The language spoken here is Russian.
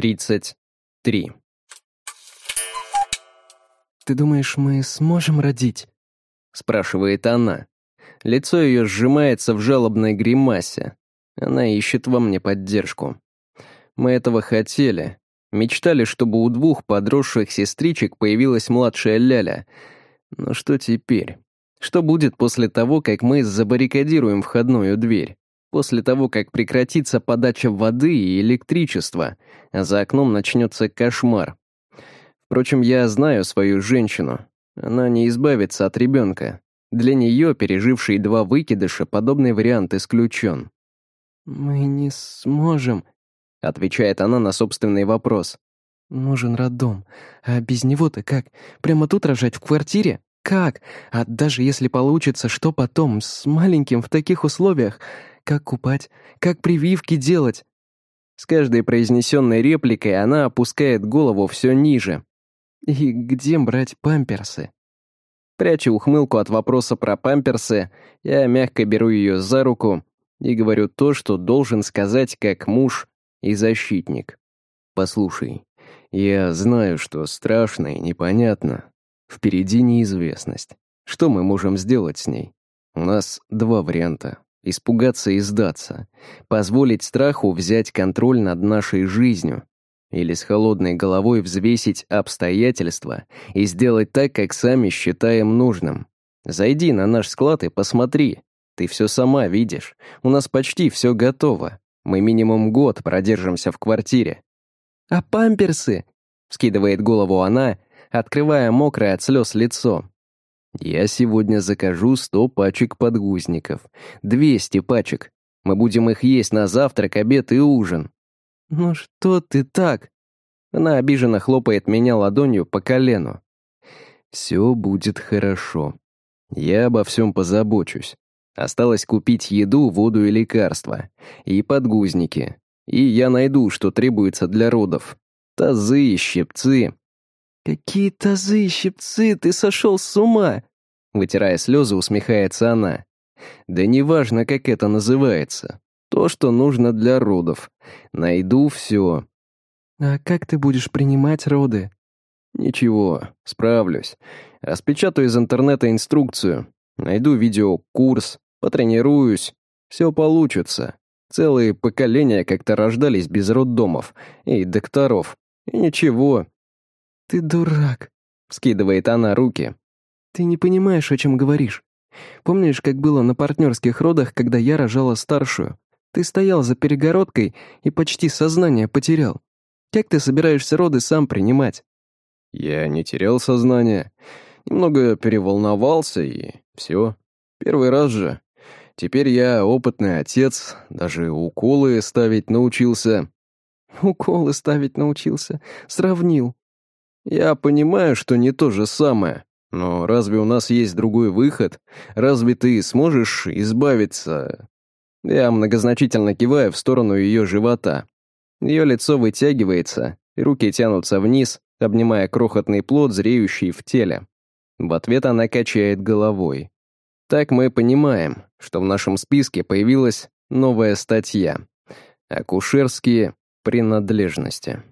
33. «Ты думаешь, мы сможем родить?» — спрашивает она. Лицо ее сжимается в жалобной гримасе. Она ищет во мне поддержку. Мы этого хотели. Мечтали, чтобы у двух подросших сестричек появилась младшая Ляля. Но что теперь? Что будет после того, как мы забаррикадируем входную дверь? После того, как прекратится подача воды и электричества, за окном начнется кошмар. Впрочем, я знаю свою женщину. Она не избавится от ребенка. Для нее, пережившей два выкидыша, подобный вариант исключен. «Мы не сможем», — отвечает она на собственный вопрос. «Нужен роддом. А без него-то как? Прямо тут рожать в квартире? Как? А даже если получится, что потом? С маленьким в таких условиях? Как купать? Как прививки делать?» С каждой произнесенной репликой она опускает голову все ниже. «И где брать памперсы?» Пряча ухмылку от вопроса про памперсы, я мягко беру ее за руку и говорю то, что должен сказать как муж и защитник. «Послушай, я знаю, что страшно и непонятно. Впереди неизвестность. Что мы можем сделать с ней? У нас два варианта. Испугаться и сдаться. Позволить страху взять контроль над нашей жизнью. Или с холодной головой взвесить обстоятельства и сделать так, как сами считаем нужным. Зайди на наш склад и посмотри. Ты все сама видишь. У нас почти все готово. Мы минимум год продержимся в квартире. «А памперсы?» — вскидывает голову она, открывая мокрое от слез лицо. «Я сегодня закажу сто пачек подгузников. Двести пачек. Мы будем их есть на завтрак, обед и ужин. «Ну что ты так?» Она обиженно хлопает меня ладонью по колену. «Все будет хорошо. Я обо всем позабочусь. Осталось купить еду, воду и лекарства. И подгузники. И я найду, что требуется для родов. Тазы и щипцы». «Какие тазы щипцы? Ты сошел с ума!» Вытирая слезы, усмехается она. «Да неважно, как это называется. То, что нужно для родов. Найду все. А как ты будешь принимать роды? Ничего, справлюсь. Распечатаю из интернета инструкцию. Найду видеокурс, потренируюсь. Все получится. Целые поколения как-то рождались без роддомов и докторов. И ничего. Ты дурак, скидывает она руки. Ты не понимаешь, о чем говоришь. Помнишь, как было на партнерских родах, когда я рожала старшую? Ты стоял за перегородкой и почти сознание потерял. Как ты собираешься роды сам принимать?» «Я не терял сознание. Немного переволновался, и все. Первый раз же. Теперь я опытный отец, даже уколы ставить научился». «Уколы ставить научился? Сравнил». «Я понимаю, что не то же самое». Но разве у нас есть другой выход? Разве ты сможешь избавиться я многозначительно киваю в сторону ее живота. Ее лицо вытягивается, и руки тянутся вниз, обнимая крохотный плод, зреющий в теле. В ответ она качает головой. Так мы понимаем, что в нашем списке появилась новая статья «Акушерские принадлежности».